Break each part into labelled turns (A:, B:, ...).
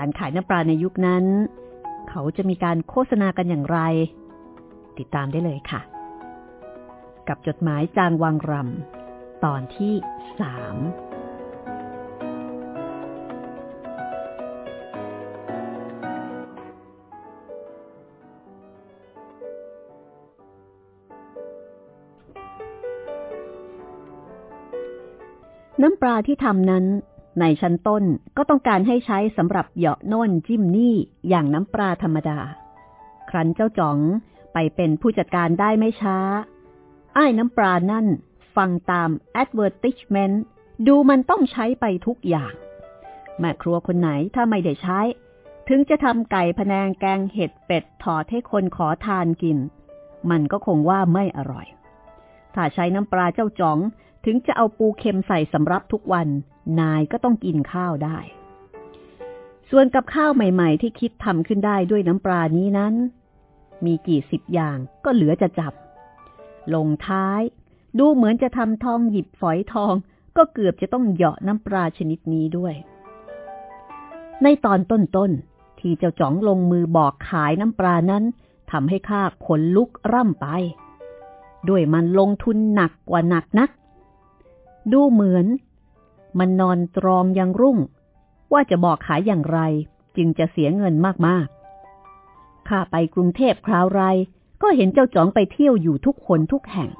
A: การขายน้ำปลาในยุคนั้น เขาจะมีการโฆษณากันอย่างไร ติดตามได้เลยค่ะ กับจดหมายจางวังรำตอนที่สามน้ำปลาที่ทำนั้น ในชั้นต้นก็ต้องการให้ใช้สำหรับเหยาะโน่นจิ้มนี่อย่างน้ำปลาธรรมดา ครั้นเจ้าจ๋องไปเป็นผู้จัดการได้ไม่ช้าไอ้น้ำปลานั่นฟังตาม advertisement ดูมันต้องใช้ไปทุกอย่าง แม่ครัวคนไหนถ้าไม่ได้ใช้ ถึงจะทำไก่พะแนงแกงเห็ดเป็ดถอดให้คนขอทานกิน มันก็คงว่าไม่อร่อย ถ้าใช้น้ำปลาเจ้าจ๋องถึงจะเอาปูเค็มใส่สำรับทุกวัน นายก็ต้องกินข้าวได้ ส่วนกับข้าวใหม่ๆ ที่คิดทำขึ้นได้ด้วยน้ำปลานี้นั้น มีกี่สิบอย่างก็เหลือจะจับ ลงท้าย ดูเหมือนจะทำทองหยิบฝอยทอง ก็เกือบจะต้องเหยาะน้ำปลาชนิดนี้ด้วย ในตอนต้นๆที่เจ้าจ๋องลงมือบอกขายน้ำปลานั้นทำให้ข้าขนลุกร่ำไป ด้วยมันลงทุนหนักกว่าหนักนัก ดูเหมือน มันนอนตรองยังรุ่ง ว่าจะบอกขายอย่างไร จึงจะเสียเงินมากๆข้าไปกรุงเทพคราวไร ก็เห็นเจ้าจ๋องไปเที่ยวอยู่ทุกคนทุกแห่ง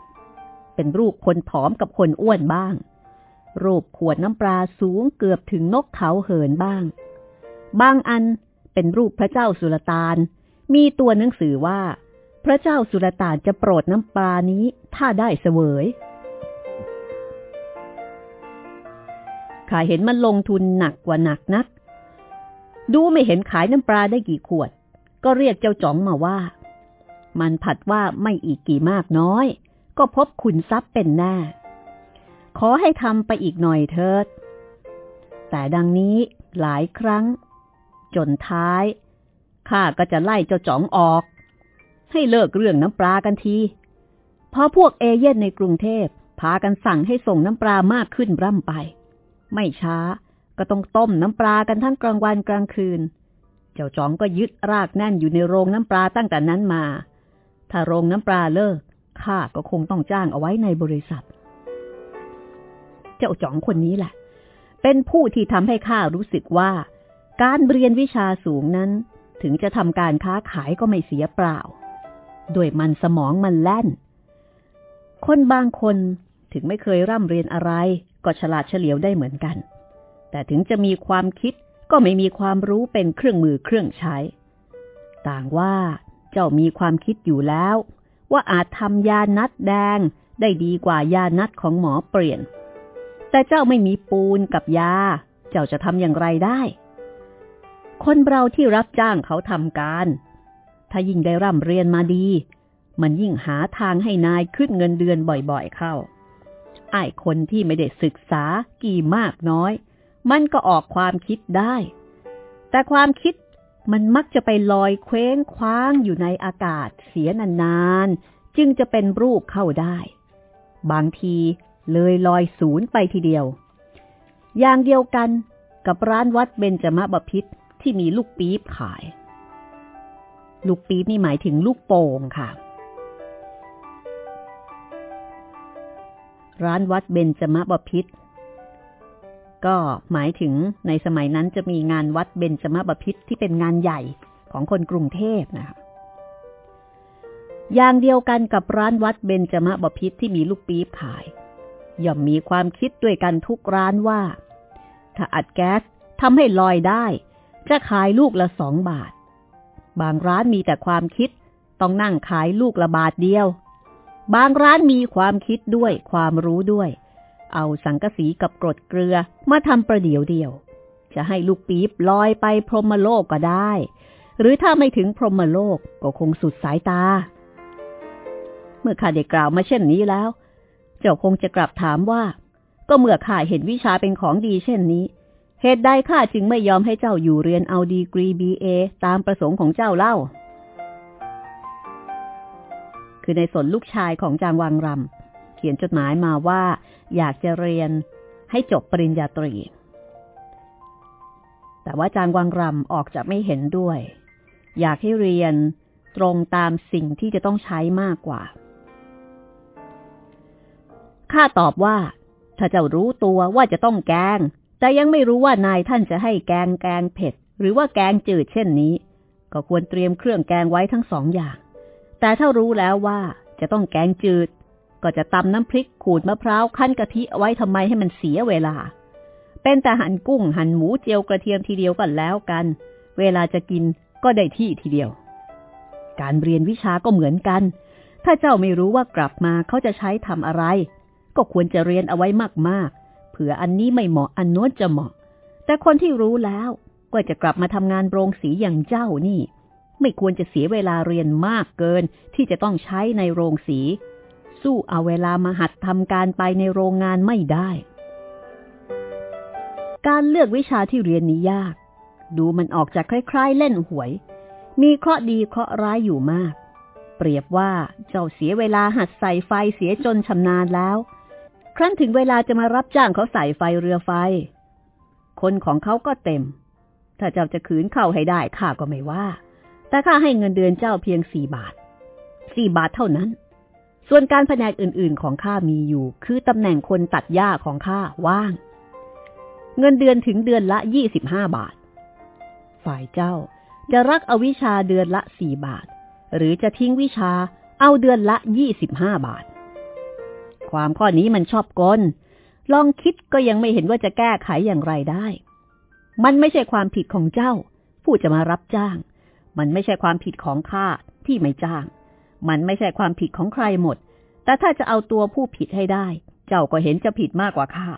A: เป็นรูปคนผอมกับคนอ้วนบ้าง รูปขวดน้ำปลาสูงเกือบถึงนกเขาเหินบ้าง บางอันเป็นรูปพระเจ้าสุลต่าน มีตัวหนังสือว่า พระเจ้าสุลต่านจะโปรดน้ำปลานี้ถ้าได้เสวย ข้าเห็นมันลงทุนหนักกว่าหนักนัก ดูไม่เห็นขายน้ำปลาได้กี่ขวด ก็เรียกเจ้าจ๋องมาว่า มันผัดว่าไม่อีกกี่มากน้อย ก็พบขุนทรัพย์เป็นแน่ ขอให้ทำไปอีกหน่อยเถิด แต่ดังนี้หลายครั้ง จนท้ายข้าก็จะไล่เจ้าจ๋องออก ให้เลิกเรื่องน้ำปลากันทีพอพวกเอเย่นในกรุงเทพพากันสั่งให้ส่งน้ำปลามากขึ้นร่ำไป ไม่ช้าก็ต้องต้มน้ำปลากันทั้งกลางวันกลางคืน เจ้าจ๋องก็ยึดรากแน่นอยู่ในโรงน้ำปลาตั้งแต่นั้นมา ถ้าโรงน้ำปลาเลิกข้าก็คงต้องจ้างเอาไว้ในบริษัท เจ้าจ๋องคนนี้แหละ เป็นผู้ที่ทำให้ข้ารู้สึกว่า การเรียนวิชาสูงนั้น ถึงจะทำการค้าขายก็ไม่เสียเปล่า ด้วยมันสมองมันแล่น คนบางคนถึงไม่เคยร่ำเรียนอะไร ก็ฉลาดเฉลียวได้เหมือนกัน แต่ถึงจะมีความคิดก็ไม่มีความรู้เป็นเครื่องมือเครื่องใช้ ต่างว่าเจ้ามีความคิดอยู่แล้ว ว่าอาจทำยานัดแดงได้ดีกว่ายานัดของหมอเปลี่ยน แต่เจ้าไม่มีปูนกับยา เจ้าจะทำอย่างไรได้ คนเราที่รับจ้างเขาทำการ ถ้ายิ่งได้ร่ำเรียนมาดี มันยิ่งหาทางให้นายขึ้นเงินเดือนบ่อยๆเข้า ไอ้คนที่ไม่ได้ศึกษากี่มากน้อย มันก็ออกความคิดได้ แต่ความคิดมันมักจะไปลอยเคว้งคว้างอยู่ในอากาศเสียนานๆ จึงจะเป็นรูปเข้าได้ บางทีเลยลอยศูนย์ไปทีเดียว อย่างเดียวกันกับร้านวัดเบญจมบพิษที่มีลูกปี๊บขาย ลูกปี๊บนี่หมายถึงลูกโป่งค่ะ ร้านวัดเบญจมบพิษก็หมายถึงในสมัยนั้นจะมีงานวัดเบญจมบพิษที่เป็นงานใหญ่ของคนกรุงเทพนะคะอย่างเดียวกันกับร้านวัดเบญจมบพิษที่มีลูกปี๊บขาย ย่อมมีความคิดด้วยกันทุกร้านว่า ถ้าอัดแก๊สทำให้ลอยได้ จะขายลูกละสองบาท บางร้านมีแต่ความคิดต้องนั่งขายลูกละบาทเดียว บางร้านมีความคิดด้วยความรู้ด้วย เอาสังกะสีกับกรดเกลือมาทำประเดี๋ยวเดียว จะให้ลูกปี๊บลอยไปพรหมโลกก็ได้ หรือถ้าไม่ถึงพรหมโลกก็คงสุดสายตา เมื่อข้าได้กล่าวมาเช่นนี้แล้ว เจ้าคงจะกลับถามว่า ก็เมื่อข้าเห็นวิชาเป็นของดีเช่นนี้ เหตุใดข้าจึงไม่ยอมให้เจ้าอยู่เรียนเอาดีกรีบีเอตามประสงค์ของเจ้าเล่า คือในสนลูกชายของจางวังรำเขียนจดหมายมาว่า อยากจะเรียนให้จบปริญญาตรี แต่ว่าจางวังรำออกจะไม่เห็นด้วย อยากให้เรียนตรงตามสิ่งที่จะต้องใช้มากกว่า ข้าตอบว่า ถ้าเจ้ารู้ตัวว่าจะต้องแกง แต่ยังไม่รู้ว่านายท่านจะให้แกงแกงเผ็ด หรือว่าแกงจืดเช่นนี้ ก็ควรเตรียมเครื่องแกงไว้ทั้งสองอย่าง แต่ถ้ารู้แล้วว่าจะต้องแกงจืด ก็จะตำน้ำพริกขูดมะพร้าวขั้นกะทิเอาไว้ทำไมให้มันเสียเวลา เป็นแต่หั่นกุ้งหั่นหมูเจียวกระเทียมทีเดียวกันแล้วกัน เวลาจะกินก็ได้ที่ทีเดียว การเรียนวิชาก็เหมือนกัน ถ้าเจ้าไม่รู้ว่ากลับมาเขาจะใช้ทำอะไร ก็ควรจะเรียนเอาไว้มากๆ เผื่ออันนี้ไม่เหมาะอันโน้นจะเหมาะ แต่คนที่รู้แล้วก็จะกลับมาทำงานโรงสีอย่างเจ้านี่ ไม่ควรจะเสียเวลาเรียนมากเกินที่จะต้องใช้ในโรงสี สู้เอาเวลามาหัดทำการไปในโรงงานไม่ได้ การเลือกวิชาที่เรียนนี้ยาก ดูมันออกจากคล้ายๆ เล่นหวย มีเคราะห์ดีเคราะห์ร้ายอยู่มาก เปรียบว่าเจ้าเสียเวลาหัดใส่ไฟเสียจนชำนาญแล้ว ครั้นถึงเวลาจะมารับจ้างเขาใส่ไฟเรือไฟ คนของเขาก็เต็ม ถ้าเจ้าจะขืนเข้าให้ได้ข้าก็ไม่ว่า แต่ข้าให้เงินเดือนเจ้าเพียงสี่บาท สี่บาทเท่านั้น ส่วนการแผนกอื่นๆของข้ามีอยู่ คือตำแหน่งคนตัดหญ้าของข้าว่าง เงินเดือนถึงเดือนละยี่สิบห้าบาท ฝ่ายเจ้าจะรักเอาวิชาเดือนละสี่บาท หรือจะทิ้งวิชาเอาเดือนละยี่สิบห้าบาท ความข้อนี้มันชอบกลลองคิดก็ยังไม่เห็นว่าจะแก้ไขอย่างไรได้ มันไม่ใช่ความผิดของเจ้า ผู้จะมารับจ้าง มันไม่ใช่ความผิดของข้าที่ไม่จ้าง มันไม่ใช่ความผิดของใครหมด แต่ถ้าจะเอาตัวผู้ผิดให้ได้ เจ้าก็เห็นจะผิดมากกว่าข้า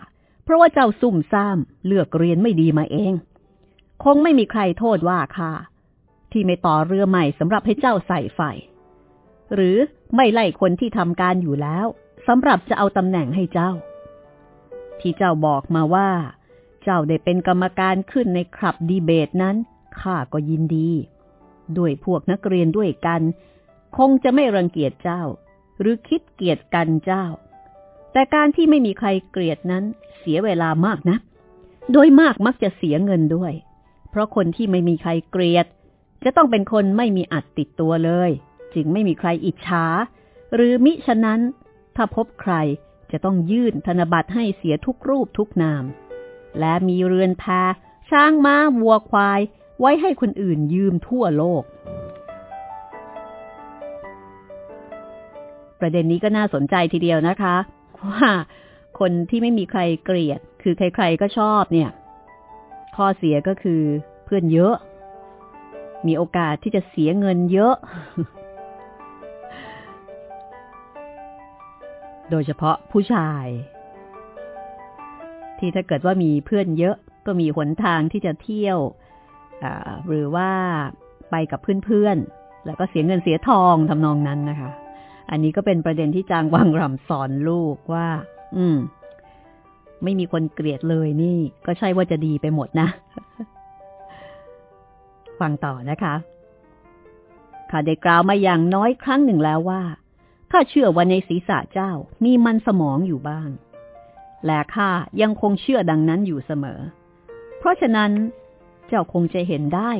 A: เพราะว่าเจ้าซุ่มซ่าม เลือกเรียนไม่ดีมาเอง คงไม่มีใครโทษว่าข้าที่ไม่ต่อเรือใหม่สำหรับให้เจ้าใส่ไฟ หรือไม่ไล่คนที่ทำการอยู่แล้วสำหรับจะเอาตำแหน่งให้เจ้า ที่เจ้าบอกมาว่า เจ้าได้เป็นกรรมการขึ้นในคลับดีเบตนั้นข้าก็ยินดี ด้วยพวกนักเรียนด้วยกัน คงจะไม่รังเกียจเจ้า หรือคิดเกียดกันเจ้า แต่การที่ไม่มีใครเกลียดนั้นเสียเวลามากนะ โดยมากมักจะเสียเงินด้วย เพราะคนที่ไม่มีใครเกลียด จะต้องเป็นคนไม่มีอัดติดตัวเลย จึงไม่มีใครอิจฉา หรือมิฉะนั้น ถ้าพบใครจะต้องยื่นธนบัตรให้เสียทุกรูปทุกนาม และมีเรือนแพช้างม้าวัวควาย ไว้ให้คนอื่นยืมทั่วโลก ประเด็นนี้ก็น่าสนใจทีเดียวนะคะว่าคนที่ไม่มีใครเกลียด คือใครๆก็ชอบเนี่ย ข้อเสียก็คือเพื่อนเยอะ มีโอกาสที่จะเสียเงินเยอะ โดยเฉพาะผู้ชาย ที่ถ้าเกิดว่ามีเพื่อนเยอะก็มีหนทางที่จะเที่ยว หรือว่าไปกับเพื่อนๆ แล้วก็เสียเงินเสียทองทำนองนั้นนะคะ อันนี้ก็เป็นประเด็นที่จางวังรำสอนลูกว่า อืม ไม่มีคนเกลียดเลยนี่ ก็ใช่ว่าจะดีไปหมดนะ ฟังต่อนะคะข้าได้กล่าวมาอย่างน้อยครั้งหนึ่งแล้วว่าข้าเชื่อว่าในศีรษะเจ้ามีมันสมองอยู่บ้าง และข้ายังคงเชื่อดังนั้นอยู่เสมอ เพราะฉะนั้น เจ้าคงจะเห็นได้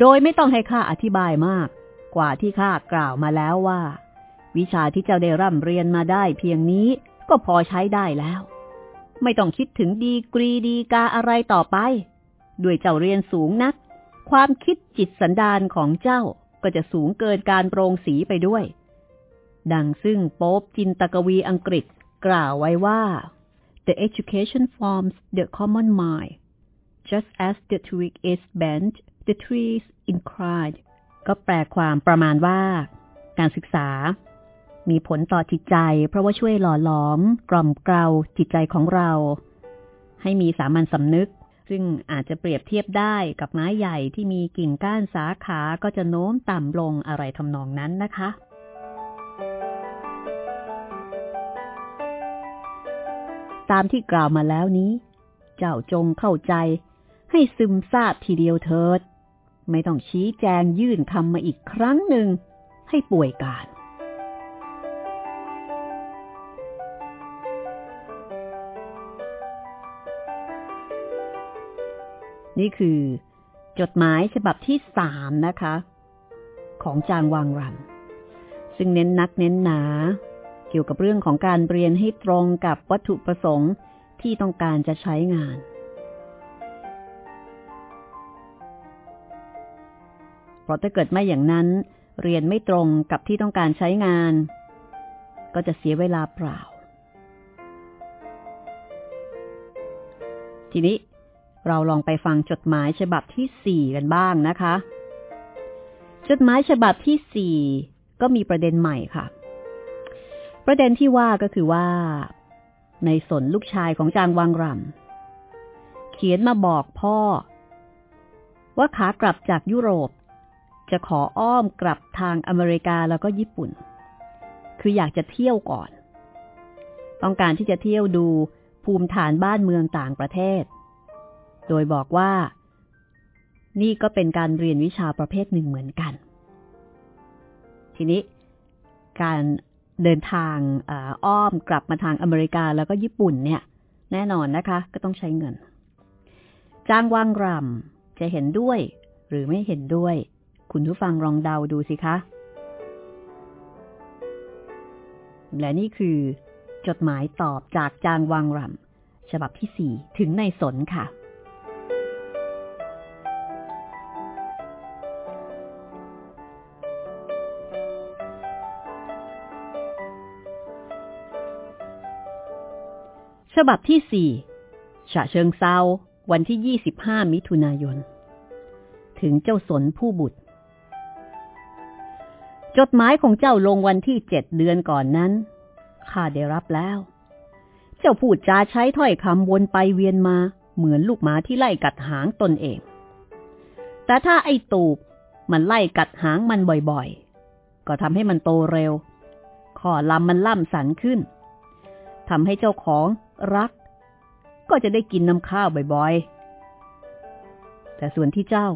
A: โดยไม่ต้องให้ข้าอธิบายมาก กว่าที่ข้ากล่าวมาแล้วว่า วิชาที่เจ้าได้ร่ำเรียนมาได้เพียงนี้ก็พอใช้ได้แล้ว ไม่ต้องคิดถึงดีกรีดีกาอะไรต่อไป ด้วยเจ้าเรียนสูงนัก ความคิดจิตสันดานของเจ้าก็จะสูงเกินการโปรงสีไปด้วย ดังซึ่งโป๊บจินตกวีอังกฤษกล่าวไว้ว่า the education forms the common mind just as the twig is bent the tree is inclined ก็แปลความประมาณว่า การศึกษา มีผลต่อจิตใจ เพราะว่าช่วยหล่อหลอม กล่อมเกลาจิตใจของเรา ให้มีสามัญสำนึก ซึ่งอาจจะเปรียบเทียบได้กับไม้ใหญ่ที่มีกิ่งก้านสาขาก็จะโน้มต่ำลงอะไรทำนองนั้นนะคะตามที่กล่าวมาแล้วนี้ เจ้าจงเข้าใจ ให้ซึมซาบทีเดียวเถิด ไม่ต้องชี้แจงยื่นคำมาอีกครั้งหนึ่ง ให้ป่วยการ นี่คือ จดหมายฉบับที่สามนะคะ ของจางวางรัน ซึ่งเน้นนักเน้นหนา เกี่ยวกับเรื่องของการเรียนให้ตรงกับวัตถุประสงค์ที่ต้องการจะใช้งาน เพราะถ้าเกิดไม่อย่างนั้น เรียนไม่ตรงกับที่ต้องการใช้งาน ก็จะเสียเวลาเปล่า ทีนี้เราลองไปฟังจดหมายฉบับที่สี่กันบ้างนะคะ จดหมายฉบับที่สี่ก็มีประเด็นใหม่ค่ะ ประเด็นที่ว่าก็คือว่า ในสนลูกชายของจางวังรำเขียนมาบอกพ่อ ว่าขากลับจากยุโรป จะขออ้อมกลับทางอเมริกาแล้วก็ญี่ปุ่น คืออยากจะเที่ยวก่อน ต้องการที่จะเที่ยวดูภูมิฐานบ้านเมืองต่างประเทศ โดยบอกว่า นี่ก็เป็นการเรียนวิชาประเภทหนึ่งเหมือนกัน ทีนี้ การเดินทางอ้อมกลับมาทางอเมริกาแล้วก็ญี่ปุ่นเนี่ย แน่นอนนะคะ ก็ต้องใช้เงิน จ้างว่างรำจะเห็นด้วยหรือไม่เห็นด้วย คุณผู้ฟังลองเดาดูสิคะ และนี่คือ จดหมายตอบจากจางวังรำฉบับที่สี่ถึงในสนค่ะ ฉบับที่สี่ฉะเชิงเซาวันที่ 25 มิถุนายน ถึงเจ้าสนผู้บุตร จดหมายของเจ้าลงวันที่เจ็ดเดือนก่อนนั้น ข้าได้รับแล้ว เจ้าพูดจาใช้ถ้อยคำวนไปเวียนมา เหมือนลูกหมาที่ไล่กัดหางตนเอง แต่ถ้าไอ้ตูบมันไล่กัดหางมันบ่อยๆ ก็ทำให้มันโตเร็ว ข้อลำมันล่ำสันขึ้น ทำให้เจ้าของรัก ก็จะได้กินน้ำข้าวบ่อยๆ แต่ส่วนที่เจ้า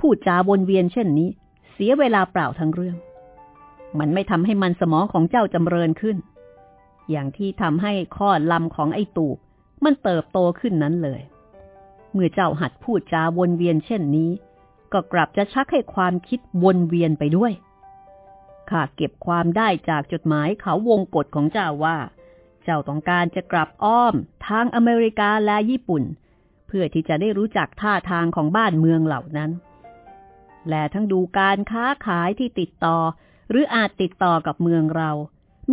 A: พูดจาวนเวียนเช่นนี้ เสียเวลาเปล่าทั้งเรื่อง มันไม่ทำให้มันสมองของเจ้าจำเริญขึ้น อย่างที่ทำให้ข้อลำของไอ้ตูบมันเติบโตขึ้นนั้นเลย เมื่อเจ้าหัดพูดจาวนเวียนเช่นนี้ ก็กลับจะชักให้ความคิดวนเวียนไปด้วย ข้าเก็บความได้จากจดหมายเขาวงกฎของเจ้าว่า เจ้าต้องการจะกลับอ้อมทางอเมริกาและญี่ปุ่น เพื่อที่จะได้รู้จักท่าทางของบ้านเมืองเหล่านั้น และทั้งดูการค้าขายที่ติดต่อ หรืออาจติดต่อกับเมืองเรา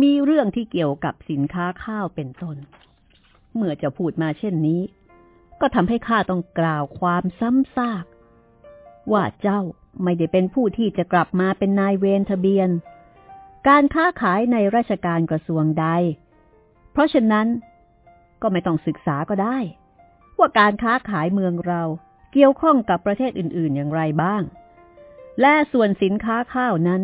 A: มีเรื่องที่เกี่ยวกับสินค้าข้าวเป็นต้น เมื่อจะพูดมาเช่นนี้ ก็ทำให้ข้าต้องกล่าวความซ้ำซาก ว่าเจ้าไม่ได้เป็นผู้ที่จะกลับมาเป็นนายเวรทะเบียน การค้าขายในราชการกระทรวงใด เพราะฉะนั้นก็ไม่ต้องศึกษาก็ได้ ว่าการค้าขายเมืองเราเกี่ยวข้องกับประเทศอื่น ๆ อย่างไรบ้าง และส่วนสินค้าข้าวนั้น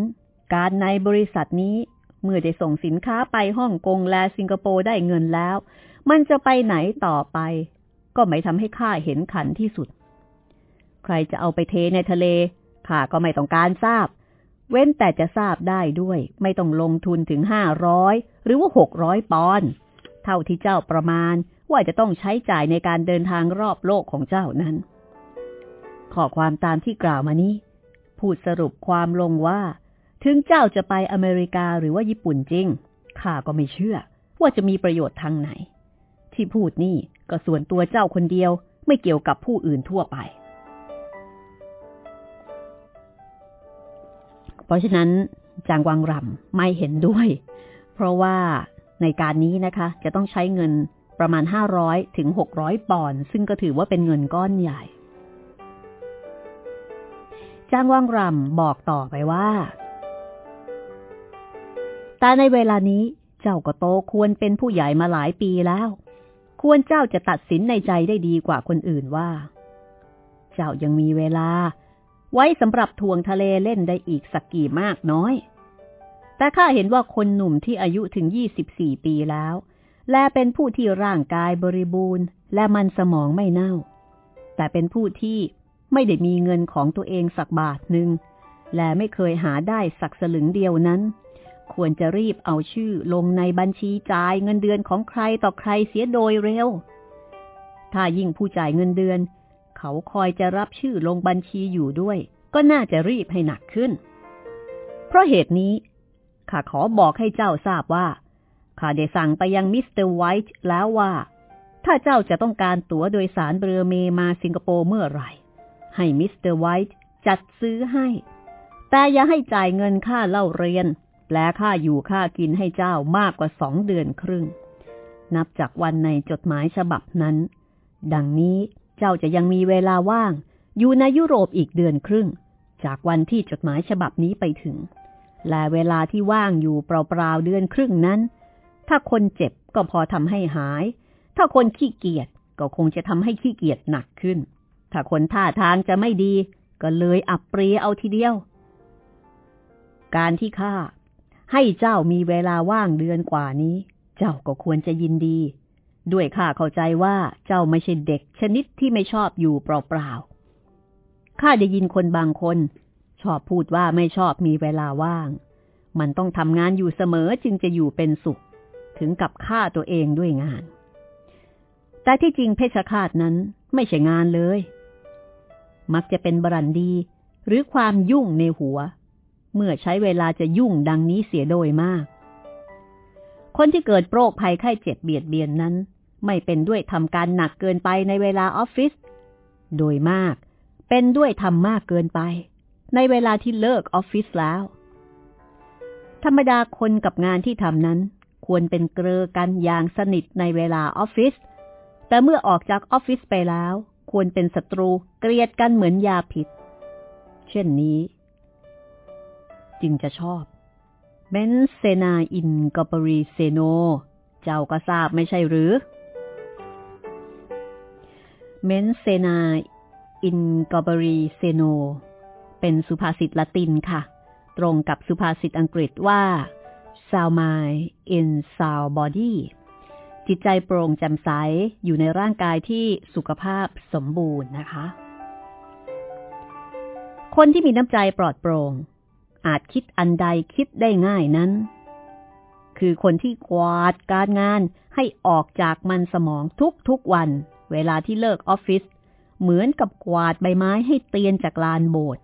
A: การในบริษัทนี้ เมื่อได้ส่งสินค้าไปฮ่องกงและสิงคโปร์ได้เงินแล้ว มันจะไปไหนต่อไป ก็ไม่ทำให้ข้าเห็นขันที่สุด ใครจะเอาไปเทในทะเลข้าก็ไม่ต้องการทราบ เว้นแต่จะทราบได้ด้วย ไม่ต้องลงทุนถึงห้าร้อยหรือว่าหกร้อยปอนด์เท่าที่เจ้าประมาณว่าจะต้องใช้จ่ายในการเดินทางรอบโลกของเจ้านั้น ข้อความตามที่กล่าวมานี้ พูดสรุปความลงว่า ถึงเจ้าจะไปอเมริกาหรือว่าญี่ปุ่นจริง ข้าก็ไม่เชื่อ ว่าจะมีประโยชน์ทางไหน ที่พูดนี่ก็ส่วนตัวเจ้าคนเดียวไม่เกี่ยวกับผู้อื่นทั่วไป เพราะฉะนั้นจางวังรำไม่เห็นด้วย เพราะว่าในการนี้นะคะ จะต้องใช้เงินประมาณ 500 ถึง 600 ปอนด์ซึ่งก็ถือว่าเป็นเงินก้อนใหญ่ จางว่างรำบอกต่อไปว่า แต่ในเวลานี้เจ้าก็โตควรเป็นผู้ใหญ่มาหลายปีแล้ว ควรเจ้าจะตัดสินในใจได้ดีกว่าคนอื่นว่า เจ้ายังมีเวลา ไว้สำหรับทวงทะเลเล่นได้อีกสักกี่มากน้อย แต่ข้าเห็นว่าคนหนุ่มที่อายุถึงยี่สิบสี่ปีแล้ว และเป็นผู้ที่ร่างกายบริบูรณ์ และมันสมองไม่เน่า แต่เป็นผู้ที่ไม่ได้มีเงินของตัวเองสักบาทหนึ่งและไม่เคยหาได้สักสลึงเดียวนั้น ควรจะรีบเอาชื่อลงในบัญชีจ่ายเงินเดือนของใครต่อใครเสียโดยเร็ว ถ้ายิ่งผู้จ่ายเงินเดือน เขาคอยจะรับชื่อลงบัญชีอยู่ด้วย ก็น่าจะรีบให้หนักขึ้น เพราะเหตุนี้ ข้าขอบอกให้เจ้าทราบว่า ข้าได้สั่งไปยังมิสเตอร์ไวท์แล้วว่า ถ้าเจ้าจะต้องการตั๋วโดยสารเรือเมล์มาสิงคโปร์เมื่อไหร่ ให้มิสเตอร์ไวท์จัดซื้อให้ แต่อย่าให้จ่ายเงินค่าเล่าเรียน แลค่าอยู่ค่ากินให้เจ้ามากกว่าสองเดือนครึ่ง นับจากวันในจดหมายฉบับนั้น ดังนี้เจ้าจะยังมีเวลาว่าง อยู่ในยุโรปอีกเดือนครึ่ง จากวันที่จดหมายฉบับนี้ไปถึง และเวลาที่ว่างอยู่เปล่าๆเดือนครึ่งนั้น ถ้าคนเจ็บก็พอทำให้หาย ถ้าคนขี้เกียจก็คงจะทำให้ขี้เกียจหนักขึ้น ถ้าคนท่าทางจะไม่ดี ก็เลยอับเปรียเอาทีเดียว การที่ข้า ให้เจ้ามีเวลาว่างเดือนกว่านี้ เจ้าก็ควรจะยินดี ด้วยข้าเข้าใจว่าเจ้าไม่ใช่เด็กชนิดที่ไม่ชอบอยู่เปล่าๆข้าได้ยินคนบางคน ชอบพูดว่าไม่ชอบมีเวลาว่าง มันต้องทำงานอยู่เสมอจึงจะอยู่เป็นสุข ถึงกับฆ่าตัวเองด้วยงาน แต่ที่จริงเพชฌฆาตนั้นไม่ใช่งานเลย มักจะเป็นบรันดีหรือความยุ่งในหัว เมื่อใช้เวลาจะยุ่งดังนี้เสียโดยมาก คนที่เกิดโรคภัยไข้เจ็บเบียดเบียนนั้น ไม่เป็นด้วยทำการหนักเกินไปในเวลาออฟฟิศ โดยมาก เป็นด้วยทำมากเกินไป ในเวลาที่เลิกออฟฟิศแล้ว ธรรมดาคนกับงานที่ทำนั้น ควรเป็นเกลอกันอย่างสนิทในเวลาออฟฟิศ แต่เมื่อออกจากออฟฟิศไปแล้ว ควรเป็นศัตรูเกลียดกันเหมือนยาพิษเช่นนี้ จึงจะชอบ mens sana in corpore sano เจ้าก็ทราบไม่ใช่หรือ mens sana in corpore sano เป็นสุภาษิตละตินค่ะ ตรงกับสุภาษิตอังกฤษว่า sound mind in sound body จิตใจโปร่งแจ่มใสอยู่ในร่างกายที่สุขภาพสมบูรณ์นะคะ คนที่มีน้ำใจปลอดโปร่ง อาจคิดอันใดคิดได้ง่ายนั้น คือคนที่กวาดการงานให้ออกจากมันสมองทุกๆวัน เวลาที่เลิกออฟฟิศเหมือนกับกวาดใบไม้ให้เตียนจากลานโบสถ์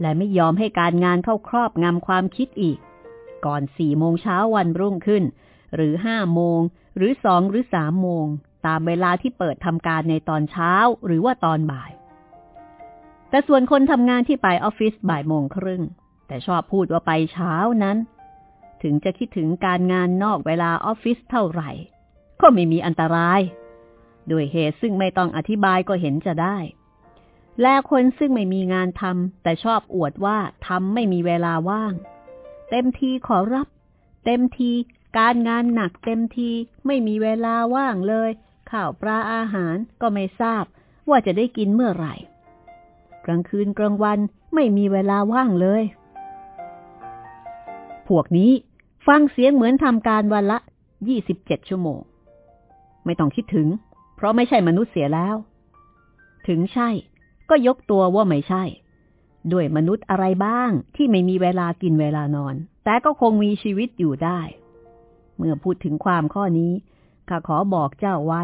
A: และไม่ยอมให้การงานเข้าครอบงำความคิดอีก ก่อนสี่โมงเช้าวันรุ่งขึ้น หรือห้าโมง หรือสองหรือสามโมง ตามเวลาที่เปิดทำการในตอนเช้าหรือว่าตอนบ่าย แต่ส่วนคนทำงานที่ไปออฟฟิศบ่ายโมงครึ่ง แต่ชอบพูดว่าไปเช้านั้น ถึงจะคิดถึงการงานนอกเวลาออฟฟิศเท่าไหร่ ก็ไม่มีอันตรายโดยเหตุซึ่งไม่ต้องอธิบายก็เห็นจะได้ และคนซึ่งไม่มีงานทำแต่ชอบอวดว่าทำไม่มีเวลาว่าง เต็มทีขอรับ เต็มทีการงานหนักเต็มทีไม่มีเวลาว่างเลย ข้าวปลาอาหารก็ไม่ทราบ ว่าจะได้กินเมื่อไหร่ กลางคืนกลางวันไม่มีเวลาว่างเลย พวกนี้ ฟังเสียงเหมือนทำการวันละยี่สิบเจ็ดชั่วโมง ไม่ต้องคิดถึง เพราะไม่ใช่มนุษย์เสียแล้ว ถึงใช่ ก็ยกตัวว่าไม่ใช่ ด้วยมนุษย์อะไรบ้างที่ไม่มีเวลากินเวลานอน แต่ก็คงมีชีวิตอยู่ได้ เมื่อพูดถึงความข้อนี้ข้าขอบอกเจ้าไว้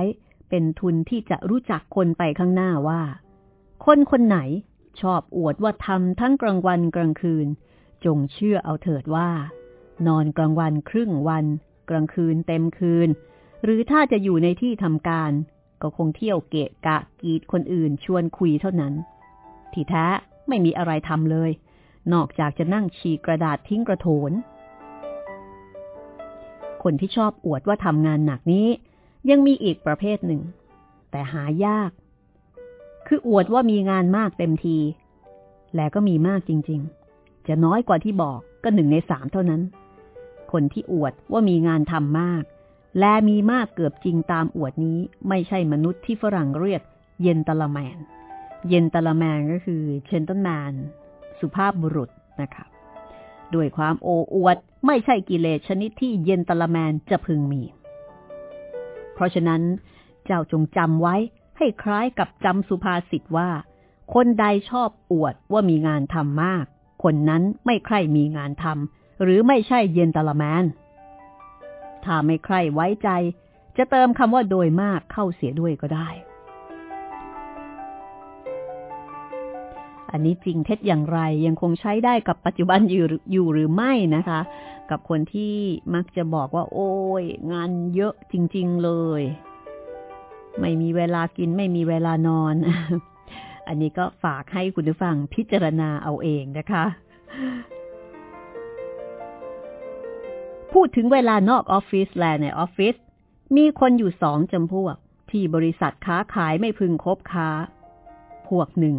A: เป็นทุนที่จะรู้จักคนไปข้างหน้าว่า คนคนไหนชอบอวดว่าทำทั้งกลางวันกลางคืน จงเชื่อเอาเถิดว่า นอนกลางวันครึ่งวัน กลางคืนเต็มคืน หรือถ้าจะอยู่ในที่ทำการ ก็คงเที่ยวเกะกะกีดคนอื่นชวนคุยเท่านั้น ที่แท้ไม่มีอะไรทำเลย นอกจากจะนั่งฉีกกระดาษทิ้งกระโถน คนที่ชอบอวดว่าทำงานหนักนี้ ยังมีอีกประเภทหนึ่ง แต่หายาก คืออวดว่ามีงานมากเต็มที และก็มีมากจริง ๆ จะน้อยกว่าที่บอกก็หนึ่งในสามเท่านั้น คนที่อวดว่ามีงานทำมาก และมีมากเกือบจริงตามอวดนี้ไม่ใช่มนุษย์ที่ฝรั่งเรียกเยนตละแมน เยนตละแมนก็คือเชนตันแมนสุภาพบุรุษนะคะด้วยความโอ้อวดไม่ใช่กิเลสชนิดที่เยนตละแมนจะพึงมี เพราะฉะนั้น เจ้าจงจำไว้ให้คล้ายกับจำสุภาษิตว่า คนใดชอบอวดว่ามีงานทำมาก คนนั้นไม่ใคร่มีงานทำหรือไม่ใช่เย็นตละแมน ถ้าไม่ใคร่ไว้ใจ จะเติมคำว่าโดยมากเข้าเสียด้วยก็ได้ อันนี้จริงเท็จอย่างไรยังคงใช้ได้กับปัจจุบันอยู่อยู่หรือไม่นะคะ กับคนที่มักจะบอกว่า โอ้ย งานเยอะจริง ๆเลย ไม่มีเวลากินไม่มีเวลานอน อันนี้ก็ฝากให้คุณผู้ฟังพิจารณาเอาเองนะคะ พูดถึงเวลานอกออฟฟิศและในออฟฟิศมีคนอยู่สองจำพวก ที่บริษัทค้าขายไม่พึงคบค้า พวกหนึ่ง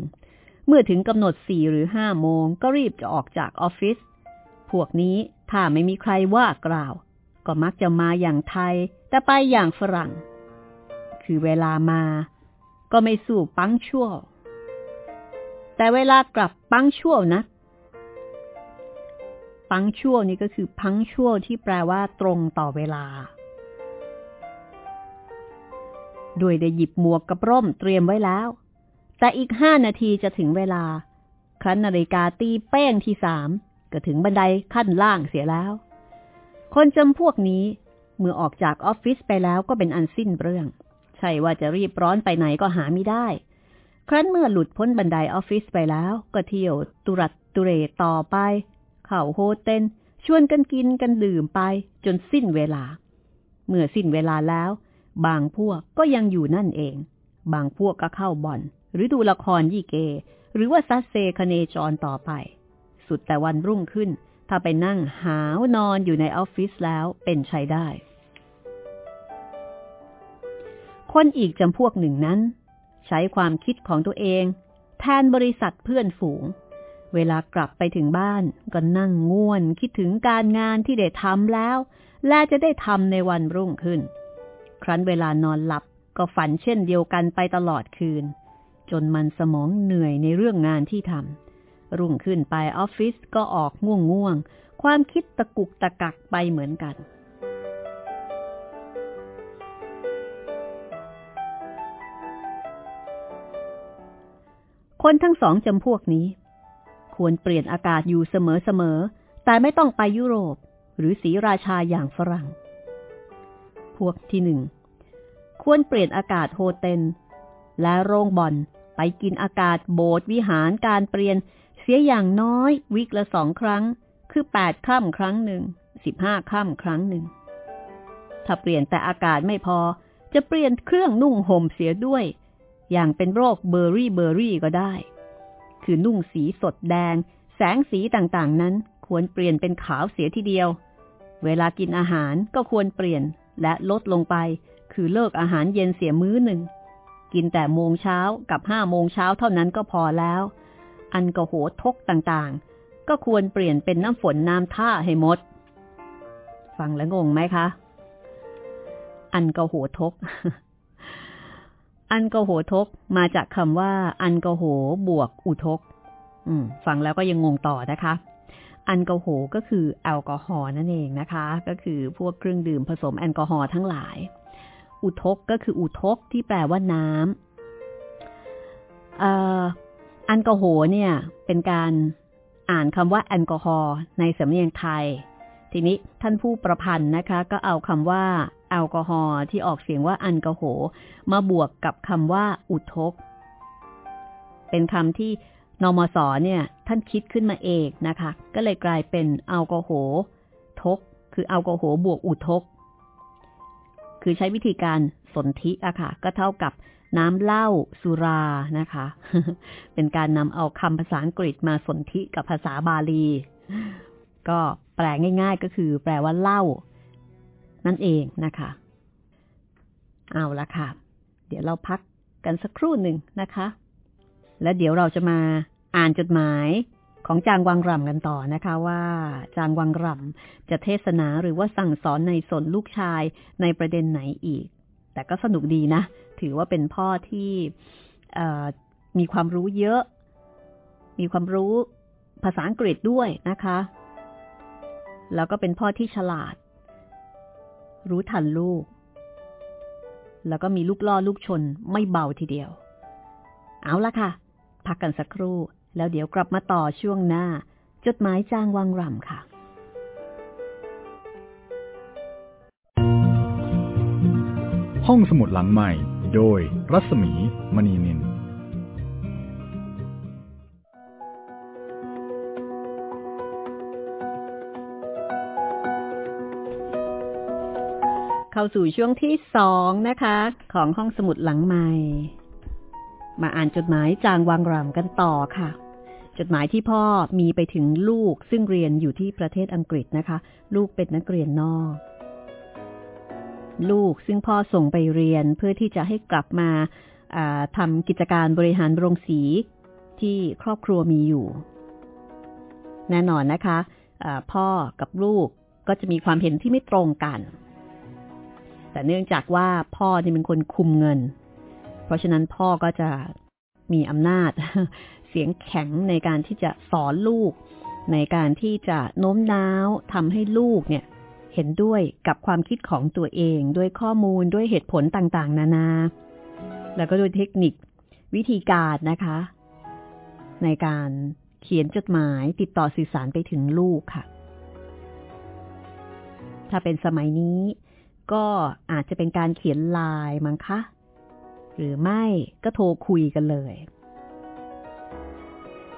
A: เมื่อถึงกำหนดสี่หรือห้าโมงก็รีบจะออกจากออฟฟิศพวกนี้ถ้าไม่มีใครว่ากล่าว ก็มักจะมาอย่างไทย แต่ไปอย่างฝรั่ง คือเวลามา ก็ไม่สู้ปังชั่ว แต่เวลากลับปังชั่วนะปังชั่วนี่ก็คือพังชั่วที่แปลว่าตรงต่อเวลา โดยได้หยิบหมวกกับร่มเตรียมไว้แล้ว แต่อีกห้านาทีจะถึงเวลา ครั้นนาฬิกาตีเป้งที่สามก็ถึงบันไดขั้นล่างเสียแล้ว คนจำพวกนี้ เมื่อออกจากออฟฟิศไปแล้วก็เป็นอันสิ้นเรื่อง ใช่ว่าจะรีบร้อนไปไหนก็หาไม่ได้ ครั้นเมื่อหลุดพ้นบันไดออฟฟิศไปแล้วก็เที่ยวตุรัดตุเรต่อไป เข่าโฮเทนชวนกันกินกันดื่มไปจนสิ้นเวลา เมื่อสิ้นเวลาแล้ว บางพวกก็ยังอยู่นั่นเอง บางพวกก็เข้าบ่อน หรือดูละครยี่เก หรือว่าซัดเซคเนจรต่อไป สุดแต่วันรุ่งขึ้น ถ้าไปนั่งหาวนอนอยู่ในออฟฟิศแล้วเป็นใช้ได้ คนอีกจำพวกหนึ่งนั้น ใช้ความคิดของตัวเอง แทนบริษัทเพื่อนฝูง เวลากลับไปถึงบ้านก็นั่งง่วนคิดถึงการงานที่ได้ทำแล้ว และจะได้ทำในวันรุ่งขึ้น ครั้นเวลานอนหลับก็ฝันเช่นเดียวกันไปตลอดคืน จนมันสมองเหนื่อยในเรื่องงานที่ทำรุ่งขึ้นไปออฟฟิศก็ออกง่วงง่วงความคิดตะกุกตะกักไปเหมือนกัน คนทั้งสองจำพวกนี้ ควรเปลี่ยนอากาศอยู่เสมอๆ แต่ไม่ต้องไปยุโรป หรือสีราชาอย่างฝรั่ง พวกที่หนึ่งควรเปลี่ยนอากาศโฮเทลและโรงบอนไปกินอากาศโบสถ์วิหารการเปลี่ยนเสียอย่างน้อยวิกละสองครั้ง คือแปดค่ำครั้งหนึ่งสิบห้าค่ำครั้งหนึ่ง ถ้าเปลี่ยนแต่อากาศไม่พอจะเปลี่ยนเครื่องนุ่งห่มเสียด้วย อย่างเป็นโรคเบอร์รี่เบอร์รี่ก็ได้ คือนุ่งสีสดแดง แสงสีต่างๆ นั้นควรเปลี่ยนเป็นขาวเสียทีเดียว เวลากินอาหารก็ควรเปลี่ยนและลดลงไป คือเลิกอาหารเย็นเสียมื้อหนึ่ง กินแต่โมงเช้ากับห้าโมงเช้าเท่านั้นก็พอแล้ว อันกระโหทกต่างๆ ก็ควรเปลี่ยนเป็นน้ำฝนน้ำท่าให้หมด ฟังแล้วงงไหมคะ อันกระโหทก อันกโหทกมาจากคำว่า อันกโหบวกอุทกฟังแล้วก็ยังงงต่อนะคะแอลกอฮอล์ก็คือแอลกอฮอล์นั่นเองนะคะ ก็คือพวกเครื่องดื่มผสมแอลกอฮอล์ทั้งหลาย อุทกก็คืออุทกที่แปลว่าน้ำแอลกอฮอล์เนี่ย เป็นการอ่านคำว่าแอลกอฮอล์ในสำเนียงไทย ทีนี้ท่านผู้ประพันธ์นะคะ ก็เอาคำว่า แอลกอฮอล์ที่ออกเสียงว่าแอลกอฮอล์มาบวกกับคำว่า อุทก เป็นคำที่นมสเนี่ย ท่านคิดขึ้นมาเองนะคะ ก็เลยกลายเป็นแอลกอฮอล์ทก คือแอลกอฮอล์บวกอุทก คือใช้วิธีการสนธิอะค่ะ ก็เท่ากับน้ำเหล้าสุรานะคะ เป็นการนำเอาคำภาษาอังกฤษมาสนธิกับภาษาบาลี ก็แปลง่าย ๆ ก็คือ แปลว่าเหล้า นั่นเองนะคะ เอาละค่ะ เดี๋ยวเราพักกันสักครู่หนึ่งนะคะ และเดี๋ยวเราจะมาอ่านจดหมายของจางวังรำกันต่อนะคะว่าจางวังรำจะเทศนาหรือว่าสั่งสอนในสนลูกชายในประเด็นไหนอีก แต่ก็สนุกดีนะ ถือว่าเป็นพ่อที่มีความรู้เยอะ มีความรู้ภาษาอังกฤษด้วยนะคะ แล้วก็เป็นพ่อที่ฉลาด รู้ทันลูก แล้วก็มีลูกล่อลูกชนไม่เบาทีเดียว เอาละค่ะ พักกันสักครู่ แล้วเดี๋ยวกลับมาต่อช่วงหน้า จดหมายจ้างวังรำค่ะ
B: ห้องสมุดหลังใหม่ โดยรัศมีมณีนิน
A: เข้าสู่ช่วงที่สองนะคะ ของห้องสมุดหลังใหม่ มาอ่านจดหมายจางวางรำกันต่อค่ะ จดหมายที่พ่อมีไปถึงลูกซึ่งเรียนอยู่ที่ประเทศอังกฤษนะคะ ลูกเป็นนักเรียนนอก ลูกซึ่งพ่อส่งไปเรียนเพื่อที่จะให้กลับมาทำกิจการบริหารโรงสีที่ครอบครัวมีอยู่ แน่นอนนะคะะพ่อกับลูกก็จะมีความเห็นที่ไม่ตรงกัน แต่เนื่องจากว่าพ่อนี่เป็นคนคุมเงิน เพราะฉะนั้นพ่อก็จะมีอำนาจ เสียงแข็งในการที่จะสอนลูก ในการที่จะโน้มน้าวทำให้ลูกเนี่ย เห็นด้วยกับความคิดของตัวเอง ด้วยข้อมูลด้วยเหตุผลต่างๆ นานา แล้วก็ด้วยเทคนิควิธีการนะคะ ในการเขียนจดหมายติดต่อสื่อสารไปถึงลูกค่ะ ถ้าเป็นสมัยนี้ ก็อาจจะเป็นการเขียนลายมั้งคะ หรือไม่ก็โทรคุยกันเลย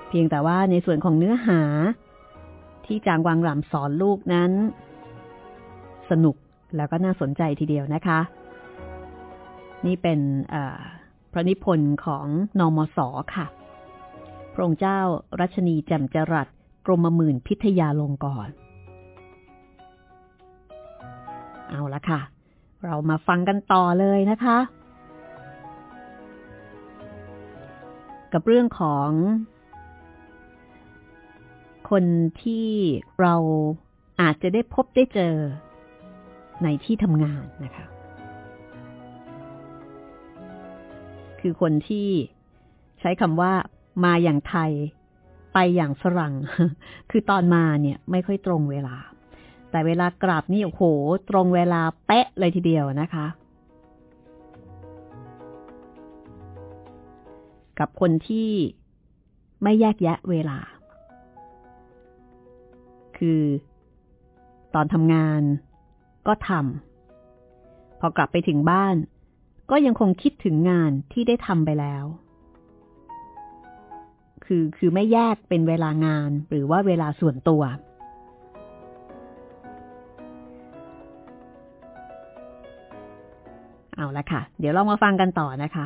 A: เพียงแต่ว่าในส่วนของเนื้อหา ที่จางวางรำสอนลูกนั้น สนุกแล้วก็น่าสนใจทีเดียวนะคะ นี่เป็นพระนิพนธ์ของนอมศค่ะ พระองค์เจ้ารัชนีแจ่มจรัสกรมหมื่นพิทยาลงกร เอาละค่ะ เรามาฟังกันต่อเลยนะคะ กับเรื่องของ คนที่เราอาจจะได้พบได้เจอ ในที่ทำงานนะคะ คือคนที่ใช้คำว่ามาอย่างไทย ไปอย่างฝรั่ง คือตอนมาเนี่ยไม่ค่อยตรงเวลา แต่เวลากราบนี่โอ้โห ตรงเวลาเป๊ะเลยทีเดียวนะคะ กับคนที่ไม่แยกแยะเวลา คือ ตอนทำงานก็ทำพอกลับไปถึงบ้าน ก็ยังคงคิดถึงงานที่ได้ทำไปแล้ว คือคือไม่แยกเป็นเวลางานหรือว่าเวลาส่วนตัว เอาละค่ะ เดี๋ยวเรามาฟังกันต่อนะคะ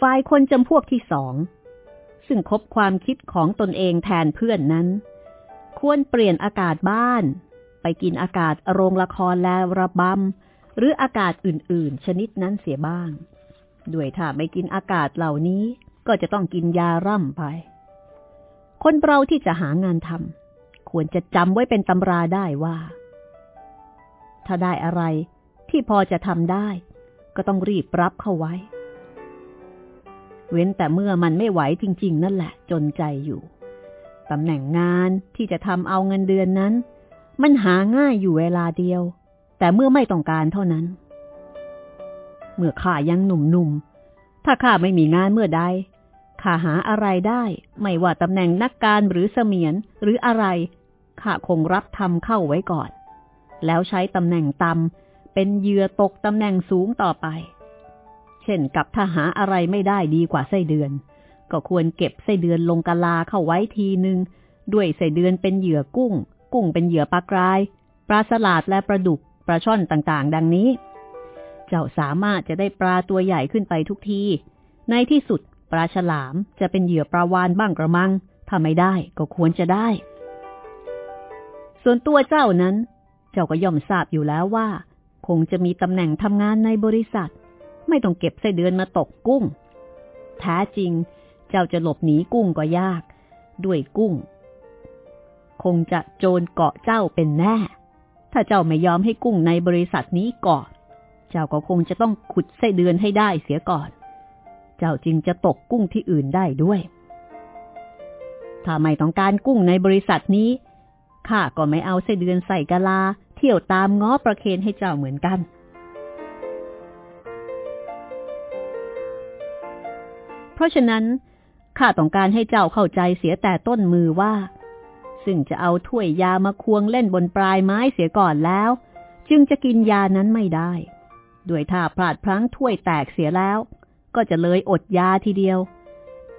A: ฝ่ายคนจำพวกที่สอง ซึ่งคบความคิดของตนเองแทนเพื่อนนั้น ควรเปลี่ยนอากาศบ้าน ไปกินอากาศโรงละครและระบำ หรืออากาศอื่น ๆ ชนิดนั้นเสียบ้าง ด้วยถ้าไม่กินอากาศเหล่านี้ก็จะต้องกินยาร่ำไป คนเราที่จะหางานทำควรจะจำไว้เป็นตำราได้ว่า ถ้าได้อะไรที่พอจะทำได้ ก็ต้องรีบรับเข้าไว้ เว้นแต่เมื่อมันไม่ไหวจริง ๆ นั่นแหละ จนใจอยู่ตำแหน่งงานที่จะทำเอาเงินเดือนนั้น มันหาง่ายอยู่เวลาเดียว แต่เมื่อไม่ต้องการเท่านั้น เมื่อข้ายังหนุ่มๆถ้าข้าไม่มีงานเมื่อใด ข้าหาอะไรได้ ไม่ว่าตำแหน่งนักการหรือเสมียนหรืออะไรข้าคงรับทำเข้าไว้ก่อน แล้วใช้ตำแหน่งตำเป็นเหยื่อตกตำแหน่งสูงต่อไป เช่นกับถ้าหาอะไรไม่ได้ดีกว่าไส้เดือน ก็ควรเก็บไส้เดือนลงกะลาเข้าไว้ทีหนึ่งด้วยไส้เดือนเป็นเหยื่อกุ้ง กุ้งเป็นเหยื่อปลากราย ปลาสลาดและปลาดุกปลาช่อนต่างๆ ดังนี้ เจ้าสามารถจะได้ปลาตัวใหญ่ขึ้นไปทุกที ในที่สุด ปลาฉลามจะเป็นเหยื่อปลาวานบ้างกระมัง ถ้าไม่ได้ก็ควรจะได้ ส่วนตัวเจ้านั้น เจ้าก็ย่อมทราบอยู่แล้วว่า คงจะมีตำแหน่งทำงานในบริษัท ไม่ต้องเก็บไส้เดือนมาตกกุ้งแท้จริง เจ้าจะหลบหนีกุ้งก็ยาก ด้วยกุ้ง คงจะโจรเกาะเจ้าเป็นแน่ ถ้าเจ้าไม่ยอมให้กุ้งในบริษัทนี้เกาะ เจ้าก็คงจะต้องขุดไส้เดือนให้ได้เสียก่อน เจ้าจึงจะตกกุ้งที่อื่นได้ด้วย ถ้าไม่ต้องการกุ้งในบริษัทนี้ ข้าก็ไม่เอาไส้เดือนใส่กะลา เที่ยวตามง้อประเคนให้เจ้าเหมือนกัน เพราะฉะนั้นข้าต้องการให้เจ้าเข้าใจเสียแต่ต้นมือว่า ซึ่งจะเอาถ้วยยามาควงเล่นบนปลายไม้เสียก่อนแล้ว จึงจะกินยานั้นไม่ได้ ด้วยถ้าพลาดพลั้งถ้วยแตกเสียแล้ว ก็จะเลยอดยาทีเดียว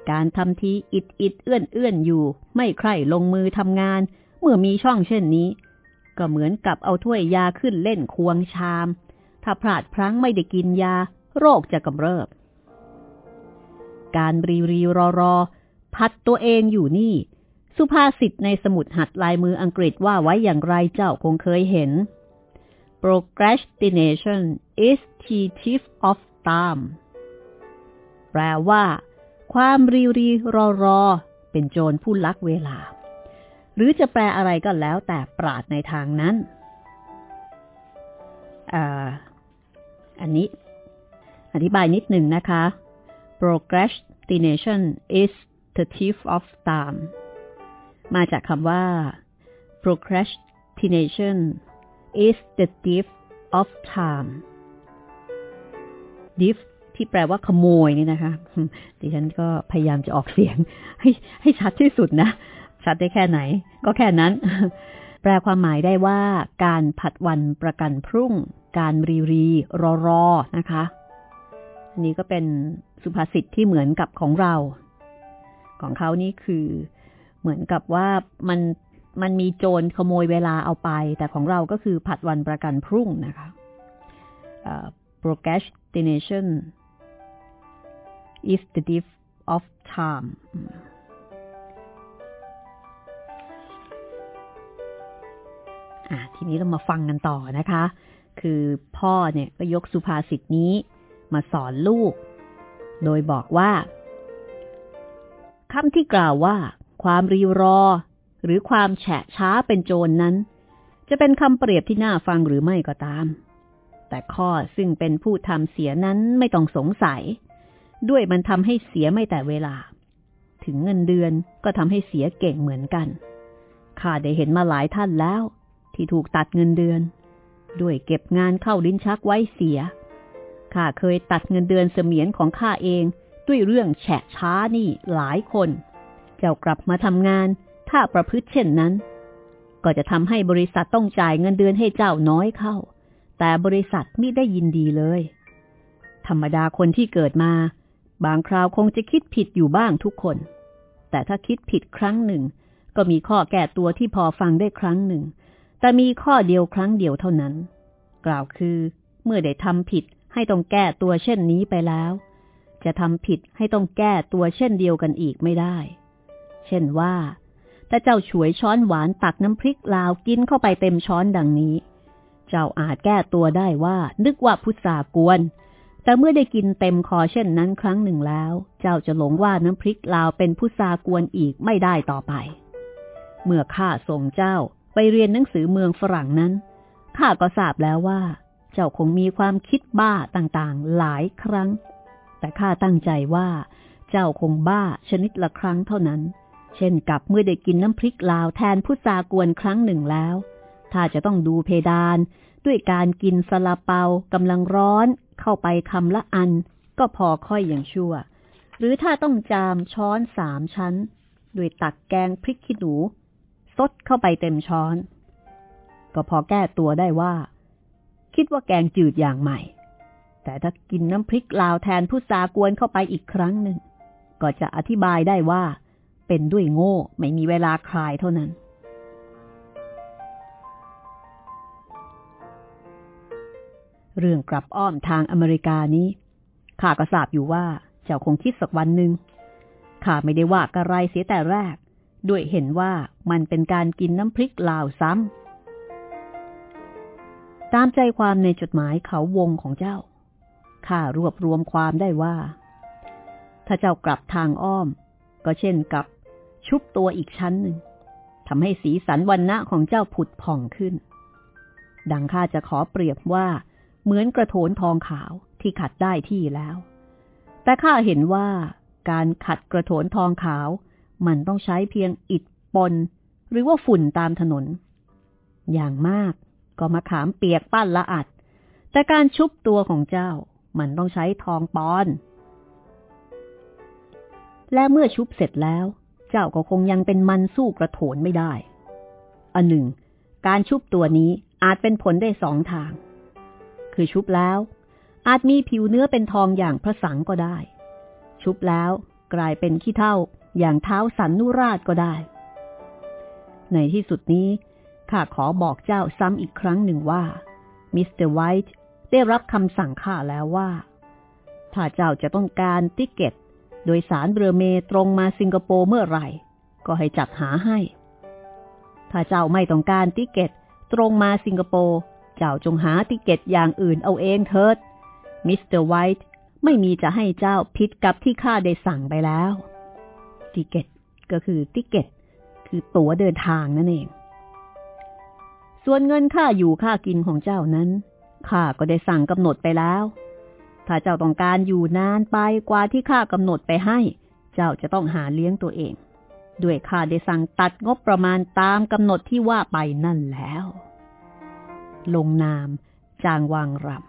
A: การทำทีอิดอิดเอื้อนเอื้อนอยู่ ไม่ใคร่ลงมือทำงาน เมื่อมีช่องเช่นนี้ ก็เหมือนกับเอาถ้วยยาขึ้นเล่นควงชาม ถ้าพลาดพลั้งไม่ได้กินยา โรคจะกำเริบ การรีรีรอรอพัดตัวเองอยู่นี่ สุภาษิตในสมุดหัดลายมืออังกฤษว่าไว้อย่างไรเจ้าคงเคยเห็น procrastination is the thief of time แปลว่า ความรีรีรอรอ เป็นโจรผู้ลักเวลา หรือจะแปลอะไรก็แล้วแต่ปราดในทางนั้นออันนี้ อธิบายนิดหนึ่งนะคะ procrastination is the thief of time มาจากคำว่า procrastination is the thief of time thief ที่แปลว่าขโมยนี่นะคะ ดิฉันก็พยายามจะออกเสียง ให้ให้ชัดที่สุดนะ ชัดได้แค่ไหน ก็แค่นั้น แปลความหมายได้ว่า การผัดวันประกันพรุ่ง การรีรีรอรอนะคะ อันนี้ก็เป็นสุภาษิตที่เหมือนกับของเรา ของเขานี่คือเหมือนกับว่ามันมันมีโจรขโมยเวลาเอาไป แต่ของเราก็คือผัดวันประกันพรุ่งนะคะ uh, procrastination is the thief of time อะทีนี้เรามาฟังกันต่อนะคะ คือพ่อเนี่ยก็ยกสุภาษิตนี้มาสอนลูก โดยบอกว่าคำที่กล่าวว่า ความรีรอ หรือความแฉะช้าเป็นโจรนนั้น จะเป็นคำเปรียบที่น่าฟังหรือไม่ก็ตาม แต่ข้อซึ่งเป็นผู้ทำเสียนั้นไม่ต้องสงสัย ด้วยมันทำให้เสียไม่แต่เวลา ถึงเงินเดือนก็ทำให้เสียเก่งเหมือนกันข้าได้เห็นมาหลายท่านแล้ว ที่ถูกตัดเงินเดือน ด้วยเก็บงานเข้าลิ้นชักไว้เสียข้าเคยตัดเงินเดือนเสมียนของข้าเองด้วยเรื่องแฉะช้านี่หลายคน เจ้ากลับมาทำงาน ถ้าประพฤติเช่นนั้น ก็จะทำให้บริษัทต้องจ่ายเงินเดือนให้เจ้าน้อยเข้า แต่บริษัทไม่ได้ยินดีเลย ธรรมดาคนที่เกิดมา บางคราวคงจะคิดผิดอยู่บ้างทุกคน แต่ถ้าคิดผิดครั้งหนึ่ง ก็มีข้อแก้ตัวที่พอฟังได้ครั้งหนึ่ง แต่มีข้อเดียวครั้งเดียวเท่านั้น กล่าวคือเมื่อได้ทำผิดให้ต้องแก้ตัวเช่นนี้ไปแล้ว จะทำผิดให้ต้องแก้ตัวเช่นเดียวกันอีกไม่ได้ เช่นว่า ถ้าเจ้าฉวยช้อนหวานตักน้ำพริกลาวกินเข้าไปเต็มช้อนดังนี้ เจ้าอาจแก้ตัวได้ว่านึกว่าพุทรากวน แต่เมื่อได้กินเต็มคอเช่นนั้นครั้งหนึ่งแล้ว เจ้าจะหลงว่าน้ำพริกลาวเป็นพุทรากวนอีกไม่ได้ต่อไป เมื่อข้าส่งเจ้าไปเรียนหนังสือเมืองฝรั่งนั้นข้าก็ทราบแล้วว่า เจ้าคงมีความคิดบ้าต่างๆ หลายครั้ง แต่ข้าตั้งใจว่า เจ้าคงบ้าชนิดละครั้งเท่านั้น เช่นกับเมื่อได้กินน้ำพริกลาวแทนพุทรากวนครั้งหนึ่งแล้ว ถ้าจะต้องดูเพดาน ด้วยการกินสลาเปากำลังร้อน เข้าไปคำละอัน ก็พอค่อยอย่างชั่ว หรือถ้าต้องจามช้อนสามชั้น ด้วยตักแกงพริกขี้หนู ซดเข้าไปเต็มช้อน ก็พอแก้ตัวได้ว่า คิดว่าแกงจืดอย่างใหม่ แต่ถ้ากินน้ำพริกลาวแทนพุทรากวนเข้าไปอีกครั้งหนึ่ง ก็จะอธิบายได้ว่า เป็นด้วยโง่ไม่มีเวลาคลายเท่านั้น เรื่องกลับอ้อมทางอเมริกานี้ข้าก็ทราบอยู่ว่าเจ้าคงคิดสักวันหนึ่งข้าไม่ได้ว่ากระไรเสียแต่แรก ด้วยเห็นว่ามันเป็นการกินน้ำพริกลาวซ้ำตามใจความในจดหมายเขาวงของเจ้าข้ารวบรวมความได้ว่า ถ้าเจ้ากลับทางอ้อม ก็เช่นกับชุบตัวอีกชั้นหนึ่งทำให้สีสันวันณะของเจ้าผุดผ่องขึ้น ดังข้าจะขอเปรียบว่า เหมือนกระโถนทองขาวที่ขัดได้ที่แล้ว แต่ข้าเห็นว่าการขัดกระโถนทองขาว มันต้องใช้เพียงอิฐปน หรือว่าฝุ่นตามถนน อย่างมากก็มาขามเปียกปั้นละอัด แต่การชุบตัวของเจ้า มันต้องใช้ทองปอน และเมื่อชุบเสร็จแล้ว เจ้าก็คงยังเป็นมันสู้กระโถนไม่ได้ อันหนึ่ง การชุบตัวนี้อาจเป็นผลได้สองทาง คือชุบแล้ว อาจมีผิวเนื้อเป็นทองอย่างพระสังก็ได้ ชุบแล้วกลายเป็นขี้เถ้าอย่างท้าวสันนุราชก็ได้ ในที่สุดนี้ข้าขอบอกเจ้าซ้ำอีกครั้งหนึ่งว่า มิสเตอร์ไวท์ได้รับคำสั่งข้าแล้วว่า ถ้าเจ้าจะต้องการ ticket โดยสารเบรเมตรงมาสิงคโปร์เมื่อไหร่ ก็ให้จัดหาให้ ถ้าเจ้าไม่ต้องการ ticket ตรงมาสิงคโปร์ เจ้าจงหา ticket อย่างอื่นเอาเองเถิด มิสเตอร์ไวท์ไม่มีจะให้เจ้าผิดกับที่ข้าได้สั่งไปแล้ว ticket ก็คือ ticket คือตั๋วเดินทางนั่นเอง ส่วนเงินค่าอยู่ค่ากินของเจ้านั้นข้าก็ได้สั่งกำหนดไปแล้ว ถ้าเจ้าต้องการอยู่นานไปกว่าที่ข้ากำหนดไปให้ เจ้าจะต้องหาเลี้ยงตัวเองด้วยข้าได้สั่งตัดงบประมาณตามกำหนดที่ว่าไปนั่นแล้ว ลงนาม จางวางรับ